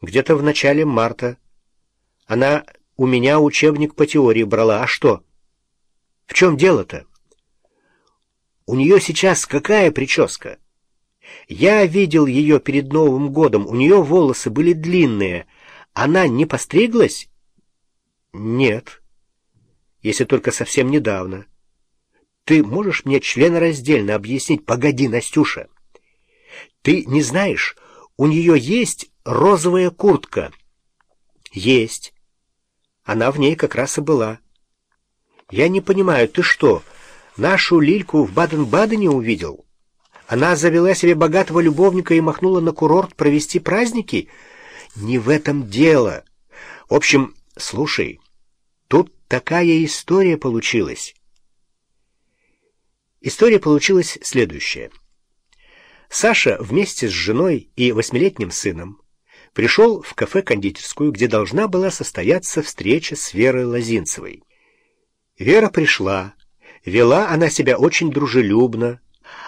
Где-то в начале марта. Она у меня учебник по теории брала. А что? В чем дело-то? У нее сейчас какая прическа? Я видел ее перед Новым годом. У нее волосы были длинные. Она не постриглась? Нет. Если только совсем недавно. Ты можешь мне членораздельно объяснить? Погоди, Настюша. Ты не знаешь, у нее есть розовая куртка? Есть. Она в ней как раз и была. Я не понимаю, ты что, нашу Лильку в Баден-Бадене увидел? Она завела себе богатого любовника и махнула на курорт провести праздники? Не в этом дело. В общем, слушай, тут такая история получилась. История получилась следующая. Саша вместе с женой и восьмилетним сыном пришел в кафе-кондитерскую, где должна была состояться встреча с Верой Лозинцевой. Вера пришла, вела она себя очень дружелюбно,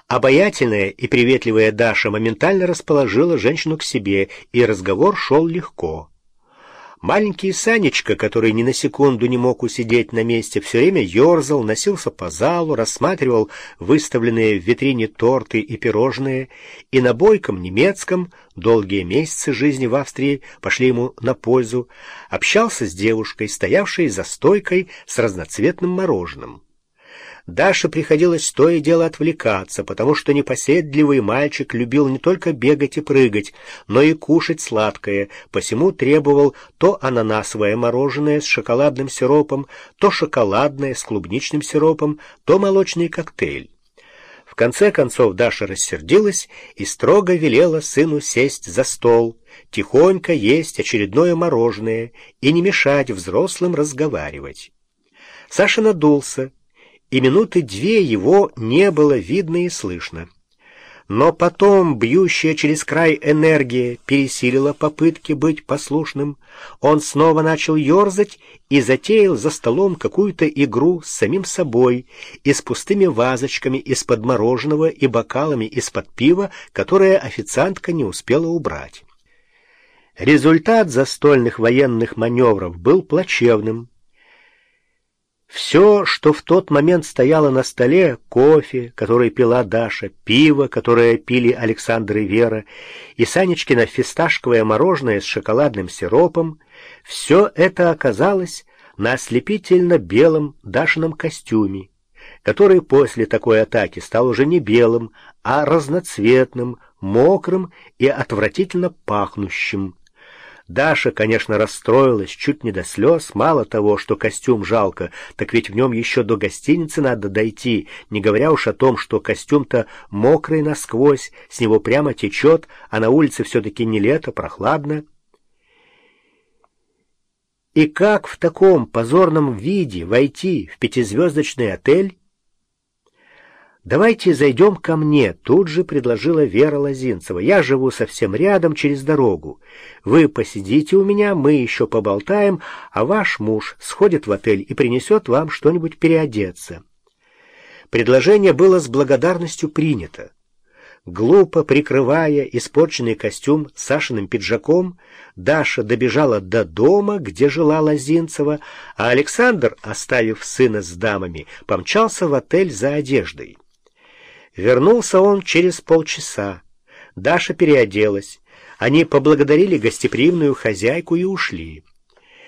Обаятельная и приветливая Даша моментально расположила женщину к себе, и разговор шел легко. Маленький Санечка, который ни на секунду не мог усидеть на месте, все время ерзал, носился по залу, рассматривал выставленные в витрине торты и пирожные, и на бойком немецком долгие месяцы жизни в Австрии пошли ему на пользу, общался с девушкой, стоявшей за стойкой с разноцветным мороженым. Даше приходилось то и дело отвлекаться, потому что непоседливый мальчик любил не только бегать и прыгать, но и кушать сладкое, посему требовал то ананасовое мороженое с шоколадным сиропом, то шоколадное с клубничным сиропом, то молочный коктейль. В конце концов Даша рассердилась и строго велела сыну сесть за стол, тихонько есть очередное мороженое и не мешать взрослым разговаривать. Саша надулся, и минуты две его не было видно и слышно. Но потом бьющая через край энергия пересилила попытки быть послушным. Он снова начал ерзать и затеял за столом какую-то игру с самим собой и с пустыми вазочками из-под мороженого и бокалами из-под пива, которые официантка не успела убрать. Результат застольных военных маневров был плачевным. Все, что в тот момент стояло на столе, кофе, который пила Даша, пиво, которое пили Александр и Вера, и Санечкино фисташковое мороженое с шоколадным сиропом, все это оказалось на ослепительно белом Дашином костюме, который после такой атаки стал уже не белым, а разноцветным, мокрым и отвратительно пахнущим. Даша, конечно, расстроилась чуть не до слез. Мало того, что костюм жалко, так ведь в нем еще до гостиницы надо дойти, не говоря уж о том, что костюм-то мокрый насквозь, с него прямо течет, а на улице все-таки не лето, прохладно. И как в таком позорном виде войти в пятизвездочный отель, «Давайте зайдем ко мне», — тут же предложила Вера Лозинцева. «Я живу совсем рядом, через дорогу. Вы посидите у меня, мы еще поболтаем, а ваш муж сходит в отель и принесет вам что-нибудь переодеться». Предложение было с благодарностью принято. Глупо прикрывая испорченный костюм Сашиным пиджаком, Даша добежала до дома, где жила Лозинцева, а Александр, оставив сына с дамами, помчался в отель за одеждой. Вернулся он через полчаса. Даша переоделась. Они поблагодарили гостеприимную хозяйку и ушли.